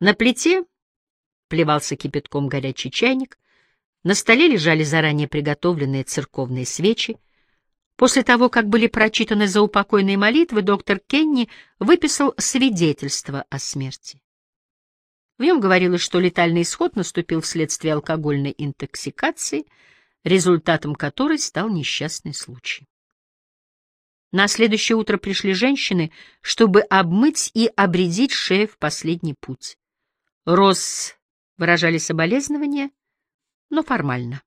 На плите плевался кипятком горячий чайник, на столе лежали заранее приготовленные церковные свечи. После того, как были прочитаны заупокойные молитвы, доктор Кенни выписал свидетельство о смерти. В нем говорилось, что летальный исход наступил вследствие алкогольной интоксикации, результатом которой стал несчастный случай. На следующее утро пришли женщины, чтобы обмыть и обредить шею в последний путь. Рос выражали соболезнования, но формально,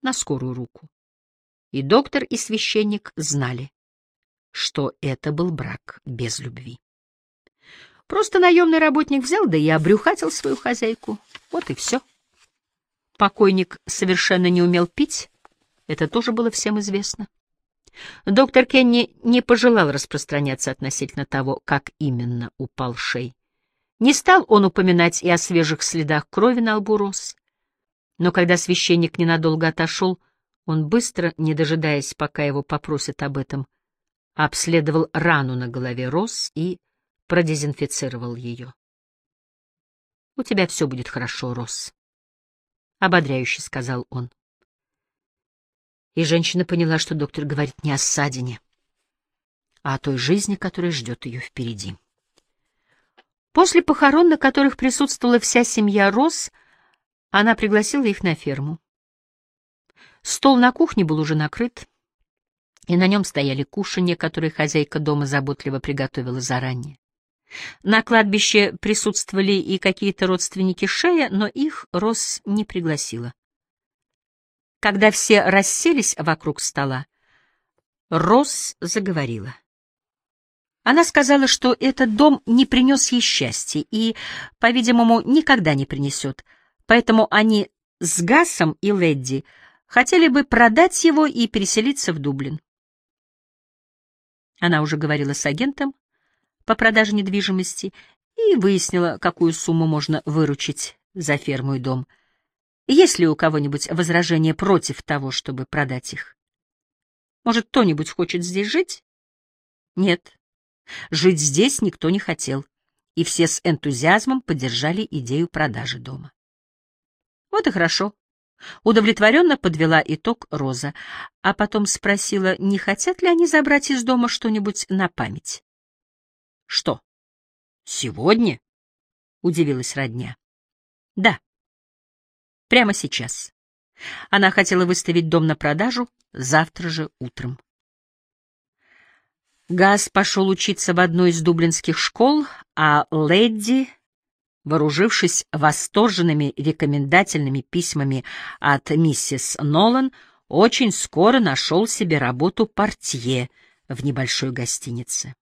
на скорую руку. И доктор, и священник знали, что это был брак без любви. Просто наемный работник взял, да и обрюхатил свою хозяйку. Вот и все. Покойник совершенно не умел пить, это тоже было всем известно. Доктор Кенни не пожелал распространяться относительно того, как именно упал Шей. Не стал он упоминать и о свежих следах крови на лбу Рос. Но когда священник ненадолго отошел, он быстро, не дожидаясь, пока его попросят об этом, обследовал рану на голове Рос и продезинфицировал ее. — У тебя все будет хорошо, Рос, — ободряюще сказал он и женщина поняла, что доктор говорит не о ссадине, а о той жизни, которая ждет ее впереди. После похорон, на которых присутствовала вся семья Росс, она пригласила их на ферму. Стол на кухне был уже накрыт, и на нем стояли кушанья, которые хозяйка дома заботливо приготовила заранее. На кладбище присутствовали и какие-то родственники Шея, но их Росс не пригласила. Когда все расселись вокруг стола, Росс заговорила. Она сказала, что этот дом не принес ей счастья и, по-видимому, никогда не принесет, поэтому они с Гасом и Ледди хотели бы продать его и переселиться в Дублин. Она уже говорила с агентом по продаже недвижимости и выяснила, какую сумму можно выручить за ферму и дом — есть ли у кого-нибудь возражение против того, чтобы продать их? Может, кто-нибудь хочет здесь жить? Нет. Жить здесь никто не хотел, и все с энтузиазмом поддержали идею продажи дома. Вот и хорошо. Удовлетворенно подвела итог Роза, а потом спросила, не хотят ли они забрать из дома что-нибудь на память. — Что? Сегодня? — удивилась родня. — Да. Прямо сейчас. Она хотела выставить дом на продажу завтра же утром. Газ пошел учиться в одну из дублинских школ, а Ледди, вооружившись восторженными рекомендательными письмами от миссис Нолан, очень скоро нашел себе работу портье в небольшой гостинице.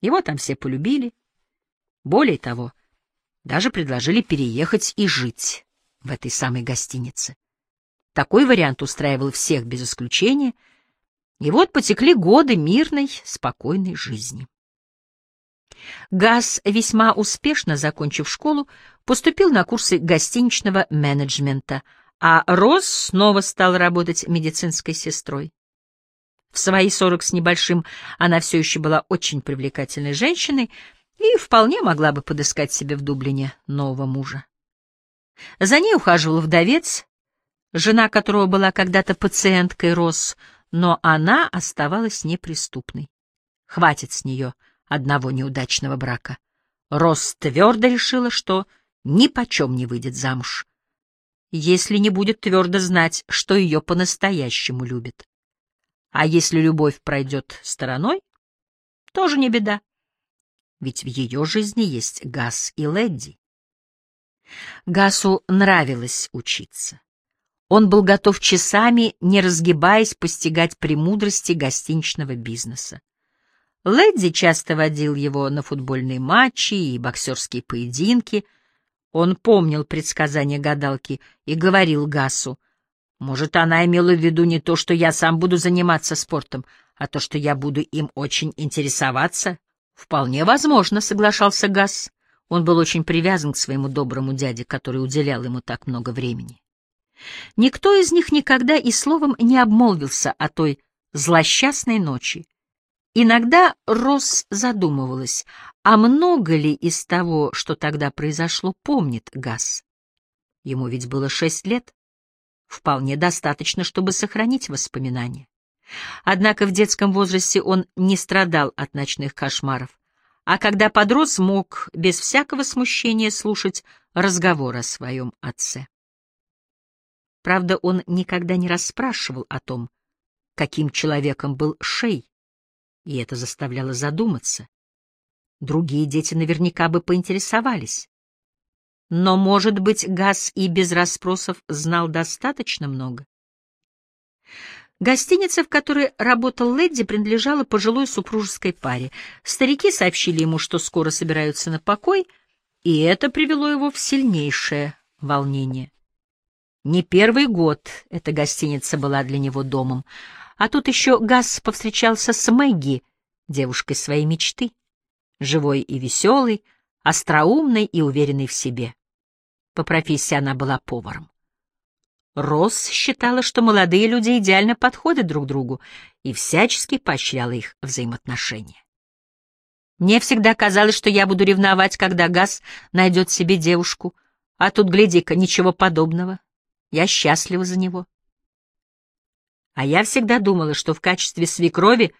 Его там все полюбили. Более того, даже предложили переехать и жить в этой самой гостинице. Такой вариант устраивал всех без исключения, и вот потекли годы мирной, спокойной жизни. Газ, весьма успешно закончив школу, поступил на курсы гостиничного менеджмента, а Роз снова стал работать медицинской сестрой. В свои сорок с небольшим она все еще была очень привлекательной женщиной, и вполне могла бы подыскать себе в Дублине нового мужа. За ней ухаживал вдовец, жена которого была когда-то пациенткой Рос, но она оставалась неприступной. Хватит с нее одного неудачного брака. Рос твердо решила, что ни почем не выйдет замуж, если не будет твердо знать, что ее по-настоящему любит. А если любовь пройдет стороной, тоже не беда ведь в ее жизни есть Гас и Лэдди. Гасу нравилось учиться. Он был готов часами, не разгибаясь, постигать премудрости гостиничного бизнеса. Лэдди часто водил его на футбольные матчи и боксерские поединки. Он помнил предсказания гадалки и говорил Гасу, «Может, она имела в виду не то, что я сам буду заниматься спортом, а то, что я буду им очень интересоваться Вполне возможно, соглашался Газ. Он был очень привязан к своему доброму дяде, который уделял ему так много времени. Никто из них никогда и словом не обмолвился о той злосчастной ночи, Иногда Росс задумывалась, а много ли из того, что тогда произошло, помнит Газ? Ему ведь было шесть лет. Вполне достаточно, чтобы сохранить воспоминания. Однако в детском возрасте он не страдал от ночных кошмаров, а когда подрос, мог без всякого смущения слушать разговор о своем отце. Правда, он никогда не расспрашивал о том, каким человеком был Шей, и это заставляло задуматься. Другие дети наверняка бы поинтересовались. Но, может быть, Газ и без расспросов знал достаточно много? Гостиница, в которой работал Лэдди, принадлежала пожилой супружеской паре. Старики сообщили ему, что скоро собираются на покой, и это привело его в сильнейшее волнение. Не первый год эта гостиница была для него домом, а тут еще Газ повстречался с Мэгги, девушкой своей мечты, живой и веселой, остроумной и уверенной в себе. По профессии она была поваром. Росс считала, что молодые люди идеально подходят друг другу и всячески поощряла их взаимоотношения. Мне всегда казалось, что я буду ревновать, когда Газ найдет себе девушку, а тут, гляди-ка, ничего подобного. Я счастлива за него. А я всегда думала, что в качестве свекрови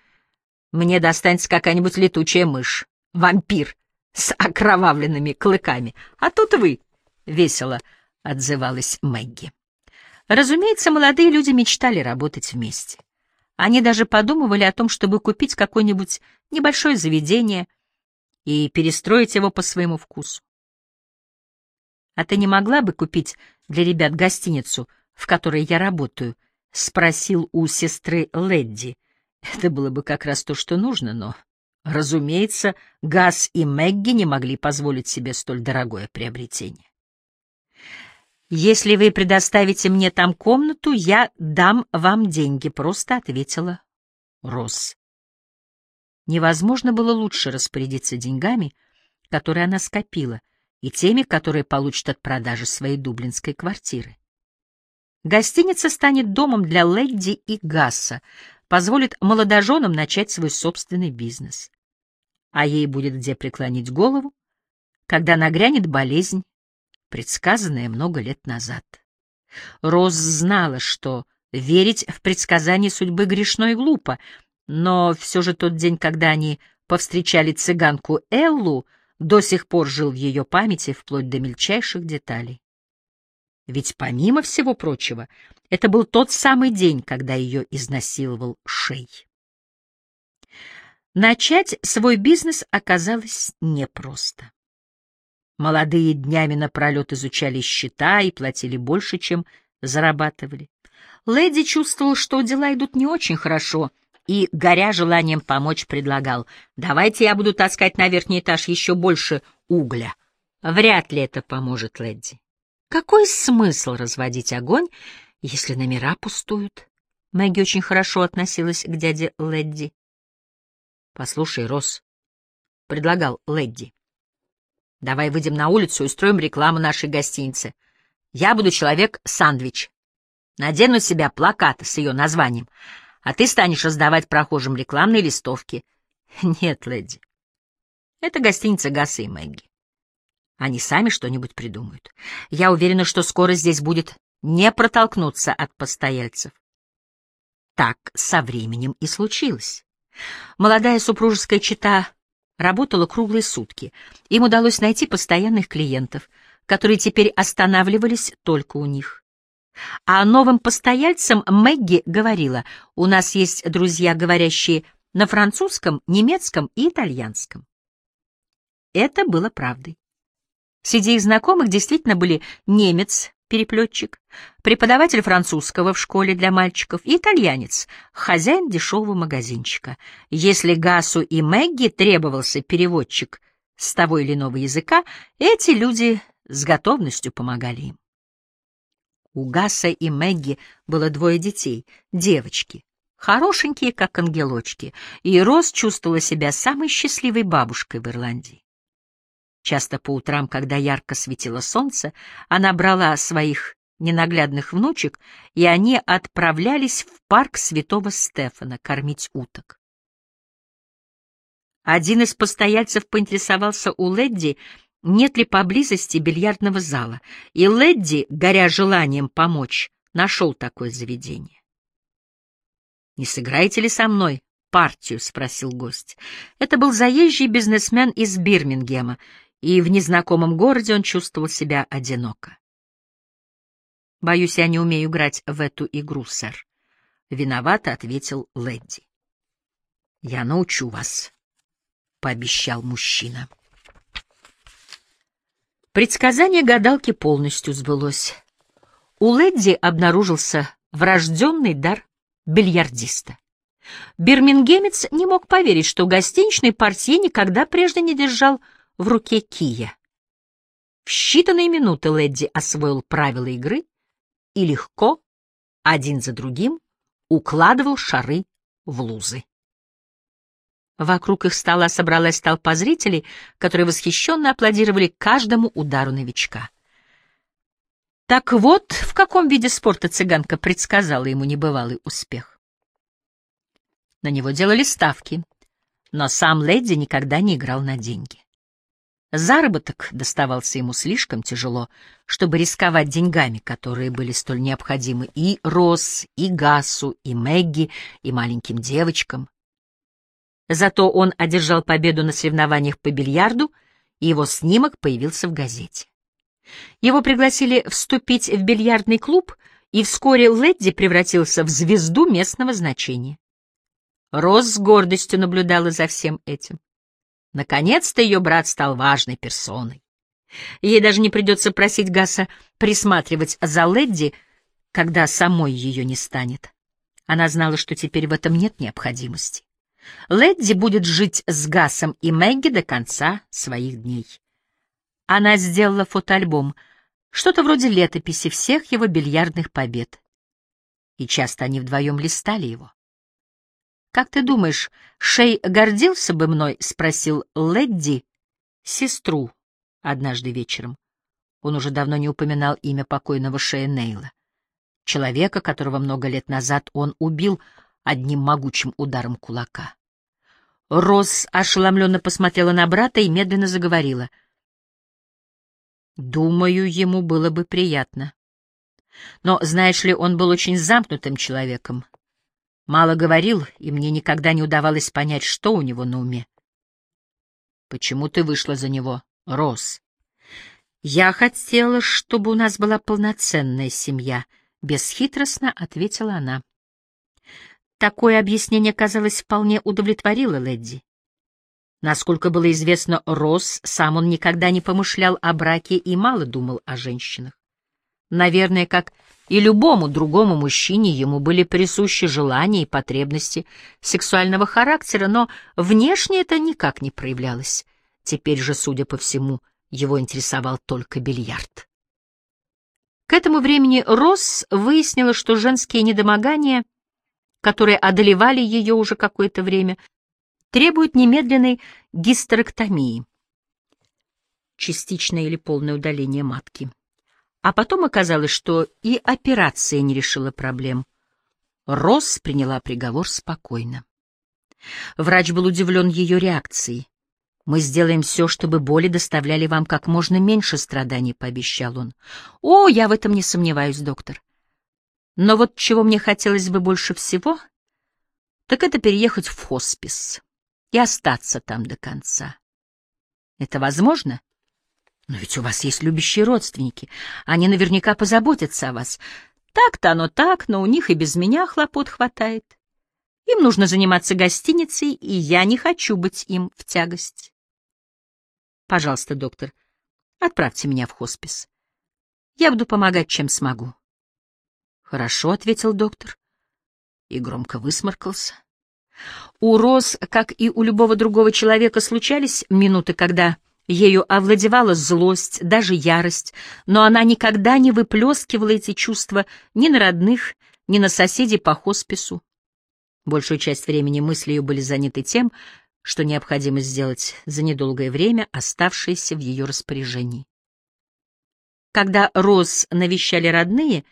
мне достанется какая-нибудь летучая мышь, вампир с окровавленными клыками. А тут вы, — весело отзывалась Мэгги. Разумеется, молодые люди мечтали работать вместе. Они даже подумывали о том, чтобы купить какое-нибудь небольшое заведение и перестроить его по своему вкусу. «А ты не могла бы купить для ребят гостиницу, в которой я работаю?» — спросил у сестры Ледди. Это было бы как раз то, что нужно, но, разумеется, Газ и Мэгги не могли позволить себе столь дорогое приобретение. «Если вы предоставите мне там комнату, я дам вам деньги», — просто ответила Росс. Невозможно было лучше распорядиться деньгами, которые она скопила, и теми, которые получит от продажи своей дублинской квартиры. Гостиница станет домом для Лэдди и Гасса, позволит молодоженам начать свой собственный бизнес. А ей будет где преклонить голову, когда нагрянет болезнь, предсказанная много лет назад. Роз знала, что верить в предсказание судьбы грешно и глупо, но все же тот день, когда они повстречали цыганку Эллу, до сих пор жил в ее памяти вплоть до мельчайших деталей. Ведь, помимо всего прочего, это был тот самый день, когда ее изнасиловал Шей. Начать свой бизнес оказалось непросто. Молодые днями напролет изучали счета и платили больше, чем зарабатывали. Леди чувствовал, что дела идут не очень хорошо, и, горя желанием помочь, предлагал, «Давайте я буду таскать на верхний этаж еще больше угля». Вряд ли это поможет Леди. Какой смысл разводить огонь, если номера пустуют? Мэгги очень хорошо относилась к дяде Ледди. «Послушай, Росс», — предлагал Ледди, — «давай выйдем на улицу и устроим рекламу нашей гостиницы. Я буду человек-сандвич. Надену себя плакаты с ее названием, а ты станешь раздавать прохожим рекламные листовки». «Нет, Ледди, это гостиница Гасса и Мэгги. Они сами что-нибудь придумают. Я уверена, что скоро здесь будет не протолкнуться от постояльцев. Так со временем и случилось. Молодая супружеская чета работала круглые сутки. Им удалось найти постоянных клиентов, которые теперь останавливались только у них. А новым постояльцам Мэгги говорила, у нас есть друзья, говорящие на французском, немецком и итальянском. Это было правдой. Среди их знакомых действительно были немец, переплетчик, преподаватель французского в школе для мальчиков и итальянец, хозяин дешевого магазинчика. Если Гасу и Мэгги требовался переводчик с того или иного языка, эти люди с готовностью помогали им. У Гаса и Мэгги было двое детей, девочки, хорошенькие, как ангелочки, и Рос чувствовала себя самой счастливой бабушкой в Ирландии. Часто по утрам, когда ярко светило солнце, она брала своих ненаглядных внучек, и они отправлялись в парк святого Стефана кормить уток. Один из постояльцев поинтересовался у Ледди, нет ли поблизости бильярдного зала, и Ледди, горя желанием помочь, нашел такое заведение. «Не сыграете ли со мной партию?» — спросил гость. Это был заезжий бизнесмен из Бирмингема, и в незнакомом городе он чувствовал себя одиноко. «Боюсь, я не умею играть в эту игру, сэр», — виновато ответил Лэдди. «Я научу вас», — пообещал мужчина. Предсказание гадалки полностью сбылось. У Лэдди обнаружился врожденный дар бильярдиста. Бирмингемец не мог поверить, что гостиничный портье никогда прежде не держал в руке кия. В считанные минуты Лэдди освоил правила игры и легко, один за другим, укладывал шары в лузы. Вокруг их стола собралась толпа зрителей, которые восхищенно аплодировали каждому удару новичка. Так вот, в каком виде спорта цыганка предсказала ему небывалый успех. На него делали ставки, но сам леди никогда не играл на деньги. Заработок доставался ему слишком тяжело, чтобы рисковать деньгами, которые были столь необходимы и Росс, и Гасу, и Мэгги, и маленьким девочкам. Зато он одержал победу на соревнованиях по бильярду, и его снимок появился в газете. Его пригласили вступить в бильярдный клуб, и вскоре Ледди превратился в звезду местного значения. Рос с гордостью наблюдала за всем этим. Наконец-то ее брат стал важной персоной. Ей даже не придется просить Гаса присматривать за Ледди, когда самой ее не станет. Она знала, что теперь в этом нет необходимости. Ледди будет жить с Гасом и Мэгги до конца своих дней. Она сделала фотоальбом, что-то вроде летописи всех его бильярдных побед. И часто они вдвоем листали его. «Как ты думаешь, Шей гордился бы мной?» — спросил Ледди, сестру, однажды вечером. Он уже давно не упоминал имя покойного Шея Нейла, человека, которого много лет назад он убил одним могучим ударом кулака. Росс ошеломленно посмотрела на брата и медленно заговорила — Думаю, ему было бы приятно. Но, знаешь ли, он был очень замкнутым человеком. Мало говорил, и мне никогда не удавалось понять, что у него на уме. Почему ты вышла за него, Рос? Я хотела, чтобы у нас была полноценная семья, бесхитростно ответила она. Такое объяснение, казалось, вполне удовлетворило Лэдди. Насколько было известно Росс, сам он никогда не помышлял о браке и мало думал о женщинах. Наверное, как и любому другому мужчине, ему были присущи желания и потребности сексуального характера, но внешне это никак не проявлялось. Теперь же, судя по всему, его интересовал только бильярд. К этому времени Росс выяснила, что женские недомогания, которые одолевали ее уже какое-то время, требуют немедленной гистерэктомии, частичное или полное удаление матки. А потом оказалось, что и операция не решила проблем. Росс приняла приговор спокойно. Врач был удивлен ее реакцией. «Мы сделаем все, чтобы боли доставляли вам как можно меньше страданий», — пообещал он. «О, я в этом не сомневаюсь, доктор. Но вот чего мне хотелось бы больше всего, так это переехать в хоспис и остаться там до конца. Это возможно? Но ведь у вас есть любящие родственники. Они наверняка позаботятся о вас. Так-то оно так, но у них и без меня хлопот хватает. Им нужно заниматься гостиницей, и я не хочу быть им в тягость. Пожалуйста, доктор, отправьте меня в хоспис. Я буду помогать, чем смогу. Хорошо, — ответил доктор и громко высморкался. У Роз, как и у любого другого человека, случались минуты, когда ею овладевала злость, даже ярость, но она никогда не выплескивала эти чувства ни на родных, ни на соседей по хоспису. Большую часть времени мысли ее были заняты тем, что необходимо сделать за недолгое время, оставшееся в ее распоряжении. Когда Роз навещали родные,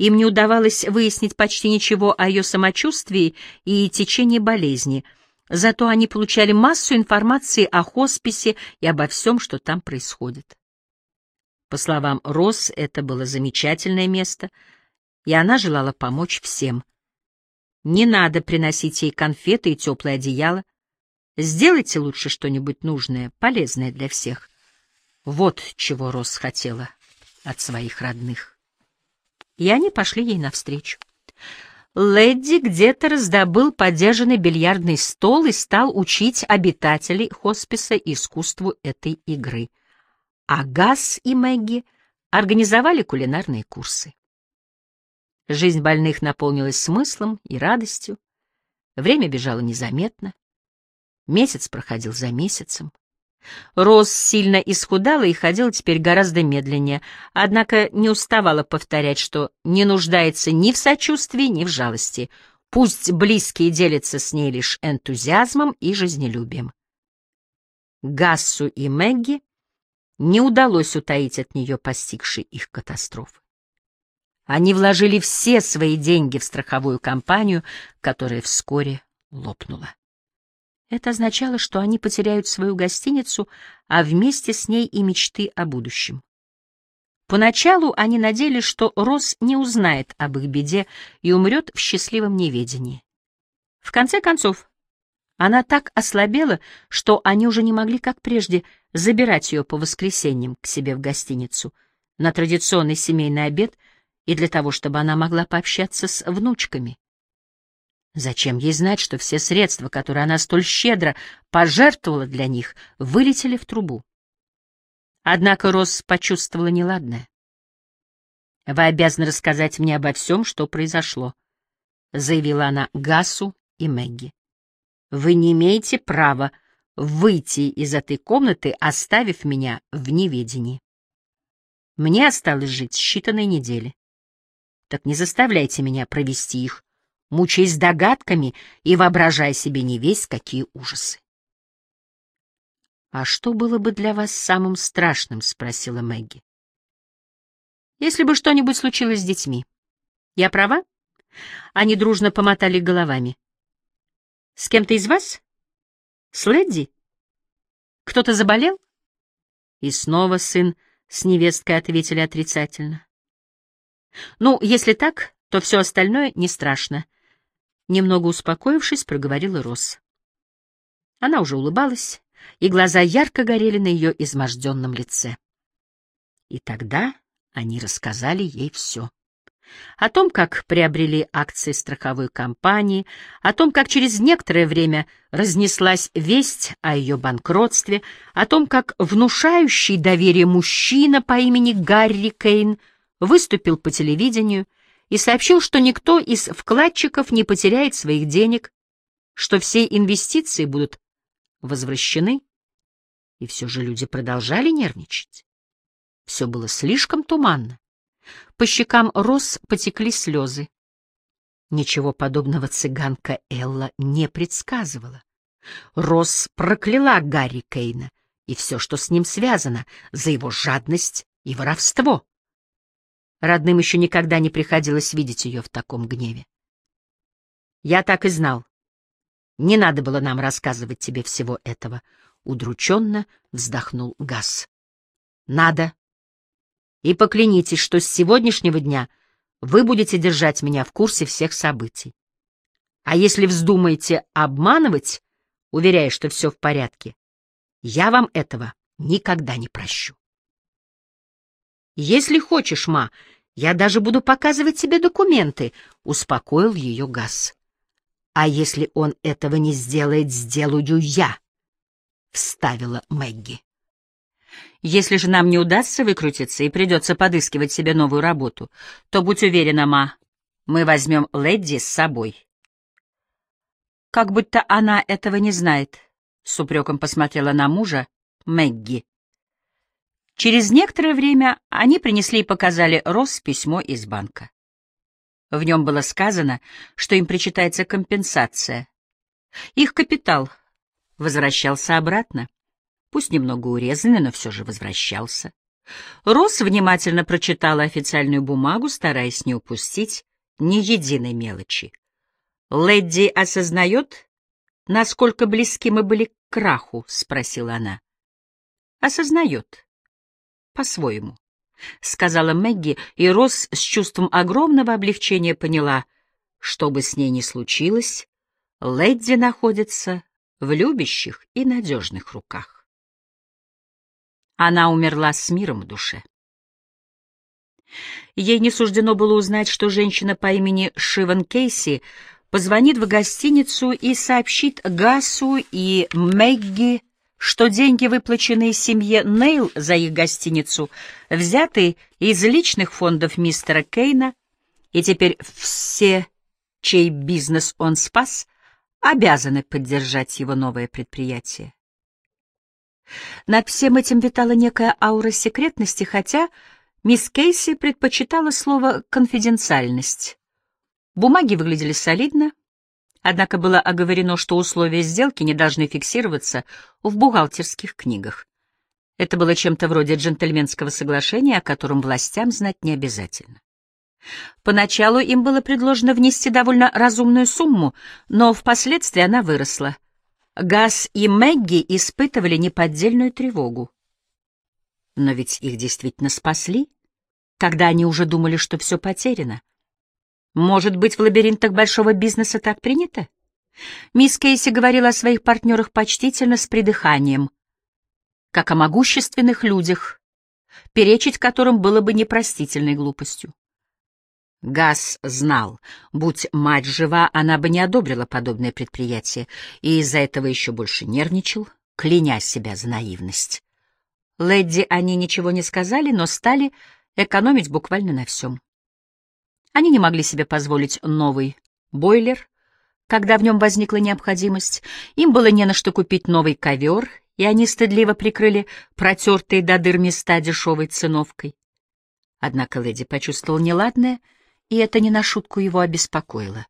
им не удавалось выяснить почти ничего о ее самочувствии и течении болезни. Зато они получали массу информации о хосписе и обо всем, что там происходит. По словам Росс, это было замечательное место, и она желала помочь всем. Не надо приносить ей конфеты и теплое одеяло. Сделайте лучше что-нибудь нужное, полезное для всех. Вот чего Росс хотела от своих родных. И они пошли ей навстречу. Лэдди где-то раздобыл подержанный бильярдный стол и стал учить обитателей хосписа искусству этой игры. А Газ и Мэгги организовали кулинарные курсы. Жизнь больных наполнилась смыслом и радостью. Время бежало незаметно. Месяц проходил за месяцем. Рос сильно исхудала и ходила теперь гораздо медленнее, однако не уставала повторять, что не нуждается ни в сочувствии, ни в жалости. Пусть близкие делятся с ней лишь энтузиазмом и жизнелюбием. Гассу и Мэгги не удалось утаить от нее постигшей их катастрофы. Они вложили все свои деньги в страховую компанию, которая вскоре лопнула. Это означало, что они потеряют свою гостиницу, а вместе с ней и мечты о будущем. Поначалу они надеялись, что Росс не узнает об их беде и умрет в счастливом неведении. В конце концов, она так ослабела, что они уже не могли, как прежде, забирать ее по воскресеньям к себе в гостиницу на традиционный семейный обед и для того, чтобы она могла пообщаться с внучками. Зачем ей знать, что все средства, которые она столь щедро пожертвовала для них, вылетели в трубу? Однако Росс почувствовала неладное. «Вы обязаны рассказать мне обо всем, что произошло», — заявила она Гасу и Мэгги. «Вы не имеете права выйти из этой комнаты, оставив меня в неведении. Мне осталось жить считанные недели. Так не заставляйте меня провести их мучаясь догадками и воображая себе не весь какие ужасы. «А что было бы для вас самым страшным?» — спросила Мэгги. «Если бы что-нибудь случилось с детьми. Я права?» Они дружно помотали головами. «С кем-то из вас? С Лэдди? Кто-то заболел?» И снова сын с невесткой ответили отрицательно. «Ну, если так, то все остальное не страшно», Немного успокоившись, проговорила Росс. Она уже улыбалась, и глаза ярко горели на ее изможденном лице. И тогда они рассказали ей все. О том, как приобрели акции страховой компании, о том, как через некоторое время разнеслась весть о ее банкротстве, о том, как внушающий доверие мужчина по имени Гарри Кейн выступил по телевидению — и сообщил, что никто из вкладчиков не потеряет своих денег, что все инвестиции будут возвращены. И все же люди продолжали нервничать. Все было слишком туманно. По щекам Рос потекли слезы. Ничего подобного цыганка Элла не предсказывала. Рос прокляла Гарри Кейна и все, что с ним связано, за его жадность и воровство. Родным еще никогда не приходилось видеть ее в таком гневе. Я так и знал. Не надо было нам рассказывать тебе всего этого. Удрученно вздохнул Газ. Надо. И поклянитесь, что с сегодняшнего дня вы будете держать меня в курсе всех событий. А если вздумаете обманывать, уверяя, что все в порядке, я вам этого никогда не прощу. Если хочешь, ма, я даже буду показывать тебе документы, — успокоил ее Газ. А если он этого не сделает, сделаю я, — вставила Мэгги. Если же нам не удастся выкрутиться и придется подыскивать себе новую работу, то будь уверена, ма, мы возьмем Лэдди с собой. Как будто она этого не знает, — с упреком посмотрела на мужа Мэгги. Через некоторое время они принесли и показали Росс письмо из банка. В нем было сказано, что им причитается компенсация. Их капитал возвращался обратно, пусть немного урезанный, но все же возвращался. Росс внимательно прочитала официальную бумагу, стараясь не упустить ни единой мелочи. Лэдди осознает, насколько близки мы были к краху?» — спросила она. «Осознает. По-своему», — сказала Мэгги, и Росс с чувством огромного облегчения поняла, что бы с ней ни случилось, Лэдди находится в любящих и надежных руках. Она умерла с миром в душе. Ей не суждено было узнать, что женщина по имени Шиван Кейси позвонит в гостиницу и сообщит Гасу и Мэгги, что деньги, выплаченные семье Нейл за их гостиницу, взяты из личных фондов мистера Кейна, и теперь все, чей бизнес он спас, обязаны поддержать его новое предприятие. Над всем этим витала некая аура секретности, хотя мисс Кейси предпочитала слово «конфиденциальность». Бумаги выглядели солидно, однако было оговорено, что условия сделки не должны фиксироваться в бухгалтерских книгах. Это было чем-то вроде джентльменского соглашения, о котором властям знать не обязательно. Поначалу им было предложено внести довольно разумную сумму, но впоследствии она выросла. Газ и Мэгги испытывали неподдельную тревогу. Но ведь их действительно спасли, когда они уже думали, что все потеряно. Может быть, в лабиринтах большого бизнеса так принято? Мисс Кейси говорила о своих партнерах почтительно с придыханием, как о могущественных людях, перечить которым было бы непростительной глупостью. Газ знал, будь мать жива, она бы не одобрила подобное предприятие, и из-за этого еще больше нервничал, кляня себя за наивность. Лэдди они ничего не сказали, но стали экономить буквально на всем. Они не могли себе позволить новый бойлер, когда в нем возникла необходимость. Им было не на что купить новый ковер, и они стыдливо прикрыли протертые до дыр места дешевой циновкой. Однако леди почувствовал неладное, и это не на шутку его обеспокоило.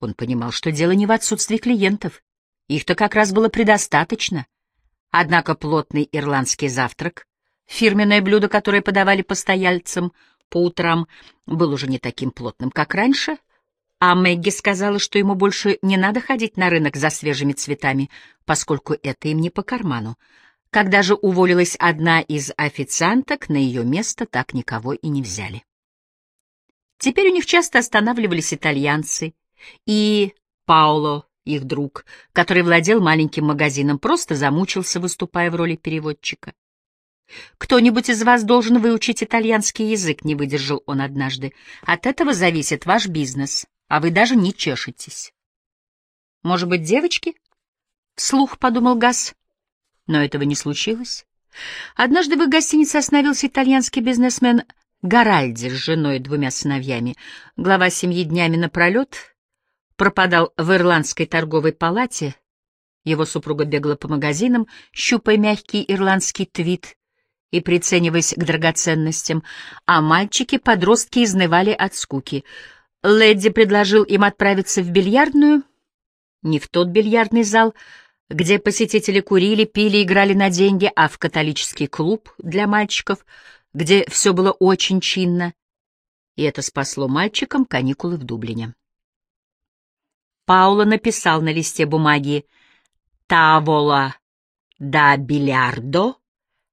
Он понимал, что дело не в отсутствии клиентов. Их-то как раз было предостаточно. Однако плотный ирландский завтрак, фирменное блюдо, которое подавали постояльцам — по утрам был уже не таким плотным, как раньше, а Мэгги сказала, что ему больше не надо ходить на рынок за свежими цветами, поскольку это им не по карману. Когда же уволилась одна из официанток, на ее место так никого и не взяли. Теперь у них часто останавливались итальянцы, и Пауло, их друг, который владел маленьким магазином, просто замучился, выступая в роли переводчика. «Кто-нибудь из вас должен выучить итальянский язык», — не выдержал он однажды. «От этого зависит ваш бизнес, а вы даже не чешетесь». «Может быть, девочки?» — вслух подумал Газ. Но этого не случилось. Однажды в их гостинице остановился итальянский бизнесмен Гаральди с женой и двумя сыновьями. Глава семьи днями напролет пропадал в ирландской торговой палате. Его супруга бегала по магазинам, щупая мягкий ирландский твит и прицениваясь к драгоценностям, а мальчики-подростки изнывали от скуки. Лэдди предложил им отправиться в бильярдную, не в тот бильярдный зал, где посетители курили, пили, играли на деньги, а в католический клуб для мальчиков, где все было очень чинно. И это спасло мальчикам каникулы в Дублине. Паула написал на листе бумаги «Тавола да бильярдо»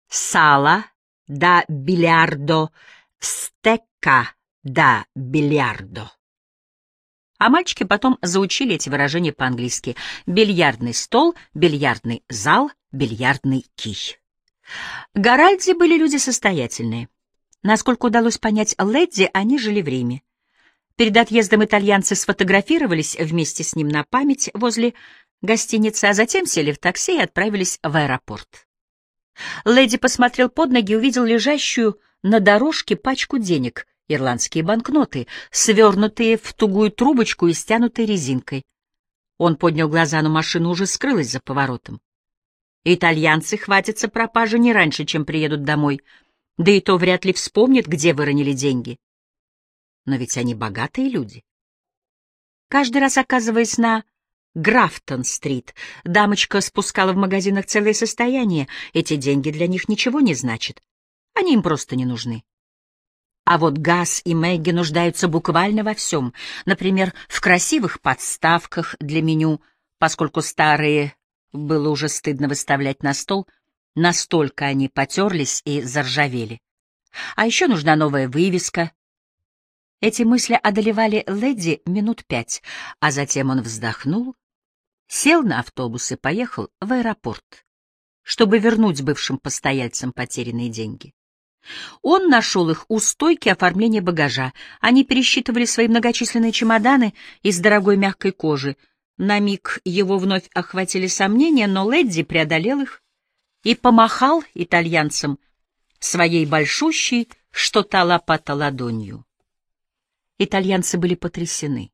сала да бильярдо, стекка да бильярдо. А мальчики потом заучили эти выражения по-английски. Бильярдный стол, бильярдный зал, бильярдный кий. Гаральди были люди состоятельные. Насколько удалось понять Ледди, они жили в Риме. Перед отъездом итальянцы сфотографировались вместе с ним на память возле гостиницы, а затем сели в такси и отправились в аэропорт. Леди посмотрел под ноги и увидел лежащую на дорожке пачку денег, ирландские банкноты, свернутые в тугую трубочку и стянутые резинкой. Он поднял глаза, но машина уже скрылась за поворотом. Итальянцы хватятся пропажи не раньше, чем приедут домой, да и то вряд ли вспомнят, где выронили деньги. Но ведь они богатые люди. Каждый раз оказываясь на Графтон-стрит. Дамочка спускала в магазинах целое состояние. Эти деньги для них ничего не значат. Они им просто не нужны. А вот Газ и Мэгги нуждаются буквально во всем. Например, в красивых подставках для меню, поскольку старые было уже стыдно выставлять на стол, настолько они потерлись и заржавели. А еще нужна новая вывеска. Эти мысли одолевали леди минут пять, а затем он вздохнул, сел на автобус и поехал в аэропорт, чтобы вернуть бывшим постояльцам потерянные деньги. Он нашел их у стойки оформления багажа. Они пересчитывали свои многочисленные чемоданы из дорогой мягкой кожи. На миг его вновь охватили сомнения, но Ледди преодолел их и помахал итальянцам своей большущей что-то лопата ладонью. Итальянцы были потрясены.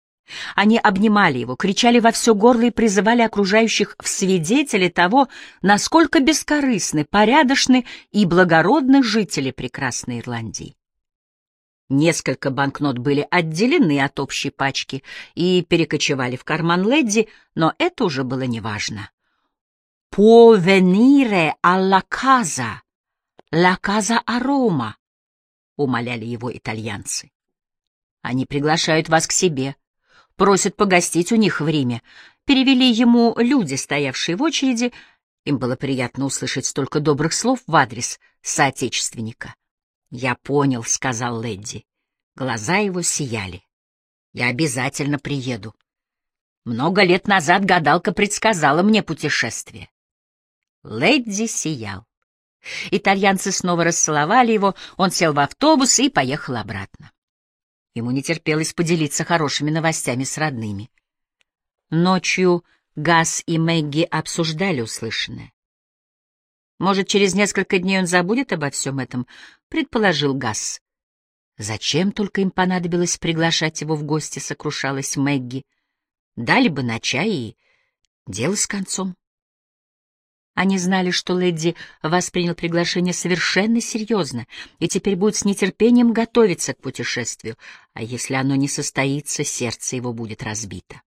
Они обнимали его, кричали во все горло и призывали окружающих в свидетели того, насколько бескорыстны, порядочны и благородны жители прекрасной Ирландии. Несколько банкнот были отделены от общей пачки и перекочевали в карман Ледди, но это уже было неважно. «Può venire alla casa, la casa a Roma», — умоляли его итальянцы. «Они приглашают вас к себе», просят погостить у них в Риме. Перевели ему люди, стоявшие в очереди. Им было приятно услышать столько добрых слов в адрес соотечественника. «Я понял», — сказал Лэдди. Глаза его сияли. «Я обязательно приеду. Много лет назад гадалка предсказала мне путешествие». Лэдди сиял. Итальянцы снова расцеловали его, он сел в автобус и поехал обратно. Ему не терпелось поделиться хорошими новостями с родными. Ночью Газ и Мэгги обсуждали услышанное. Может, через несколько дней он забудет обо всем этом, предположил Газ. Зачем только им понадобилось приглашать его в гости, сокрушалась Мэгги. Дали бы на чай и дело с концом. Они знали, что Лэдди воспринял приглашение совершенно серьезно и теперь будет с нетерпением готовиться к путешествию, а если оно не состоится, сердце его будет разбито.